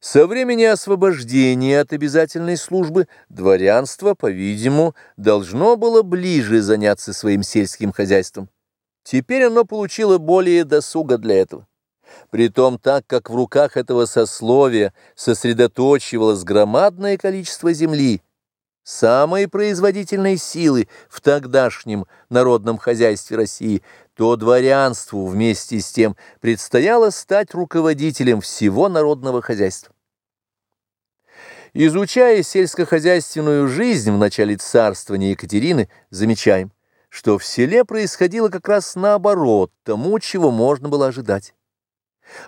Со времени освобождения от обязательной службы дворянство, по-видимому, должно было ближе заняться своим сельским хозяйством. Теперь оно получило более досуга для этого. Притом так, как в руках этого сословия сосредоточивалось громадное количество земли, самой производительной силы в тогдашнем народном хозяйстве России, то дворянству вместе с тем предстояло стать руководителем всего народного хозяйства. Изучая сельскохозяйственную жизнь в начале царствования Екатерины, замечаем, что в селе происходило как раз наоборот тому, чего можно было ожидать.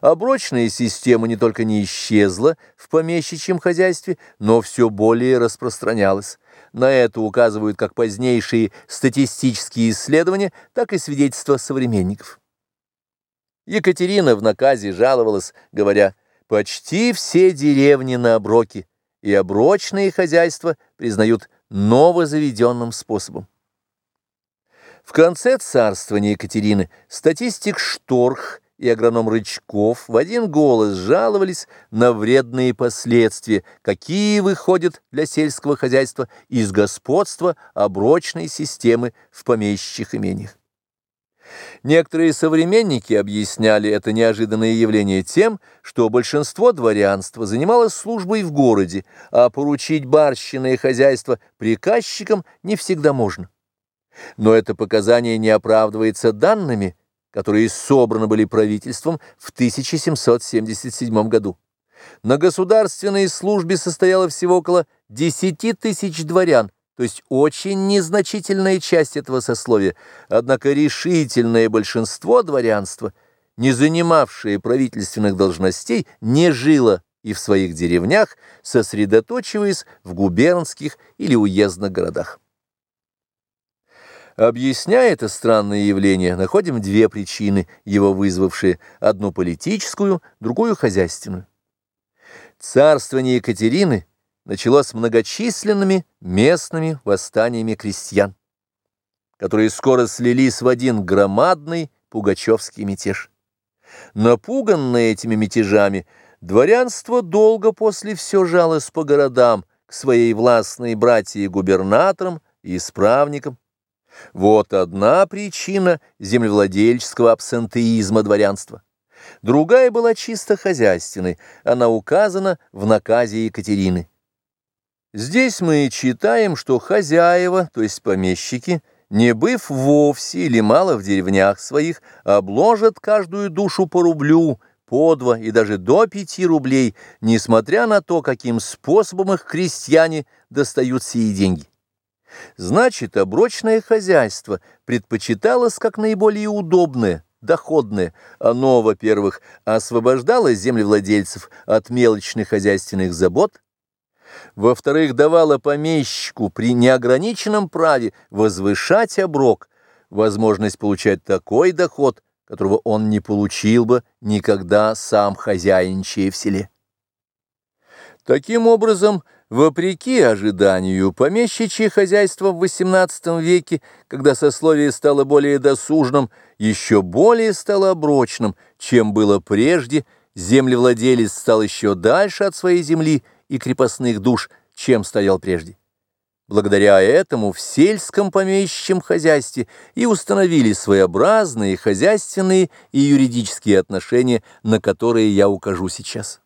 Оброчная система не только не исчезла в помещичьем хозяйстве, но все более распространялась. На это указывают как позднейшие статистические исследования, так и свидетельства современников. Екатерина в наказе жаловалась, говоря, «Почти все деревни на оброке и оброчные хозяйства признают новозаведенным способом». В конце царствования Екатерины статистик Шторх и агроном Рычков в один голос жаловались на вредные последствия, какие выходят для сельского хозяйства из господства оброчной системы в помещичьих имениях. Некоторые современники объясняли это неожиданное явление тем, что большинство дворянства занималось службой в городе, а поручить барщиное хозяйство приказчикам не всегда можно. Но это показание не оправдывается данными, которые собраны были правительством в 1777 году. На государственной службе состояло всего около 10 тысяч дворян, то есть очень незначительная часть этого сословия, однако решительное большинство дворянства, не занимавшее правительственных должностей, не жило и в своих деревнях, сосредоточиваясь в губернских или уездных городах. Объясняя это странное явление, находим две причины, его вызвавшие, одну политическую, другую хозяйственную. Царствование Екатерины началось многочисленными местными восстаниями крестьян, которые скоро слились в один громадный пугачевский мятеж. Напуганное этими мятежами, дворянство долго после все жалось по городам к своей властной братье губернаторам и исправникам, вот одна причина землевладельческого абсентеизма дворянства. Другая была чисто хозяйственной, она указана в наказе Екатерины. Здесь мы читаем, что хозяева, то есть помещики, не быв вовсе или мало в деревнях своих, обложат каждую душу по рублю, по два и даже до пяти рублей, несмотря на то, каким способом их крестьяне достают сии деньги. Значит, оброчное хозяйство предпочиталось как наиболее удобное, доходное. Оно, во-первых, освобождало землевладельцев от мелочных хозяйственных забот, во-вторых, давало помещику при неограниченном праве возвышать оброк, возможность получать такой доход, которого он не получил бы никогда сам хозяйничая в селе. Таким образом, вопреки ожиданию, помещичье хозяйство в XVIII веке, когда сословие стало более досужным, еще более стало оброчным, чем было прежде, землевладелец стал еще дальше от своей земли и крепостных душ, чем стоял прежде. Благодаря этому в сельском помещичьем хозяйстве и установили своеобразные хозяйственные и юридические отношения, на которые я укажу сейчас.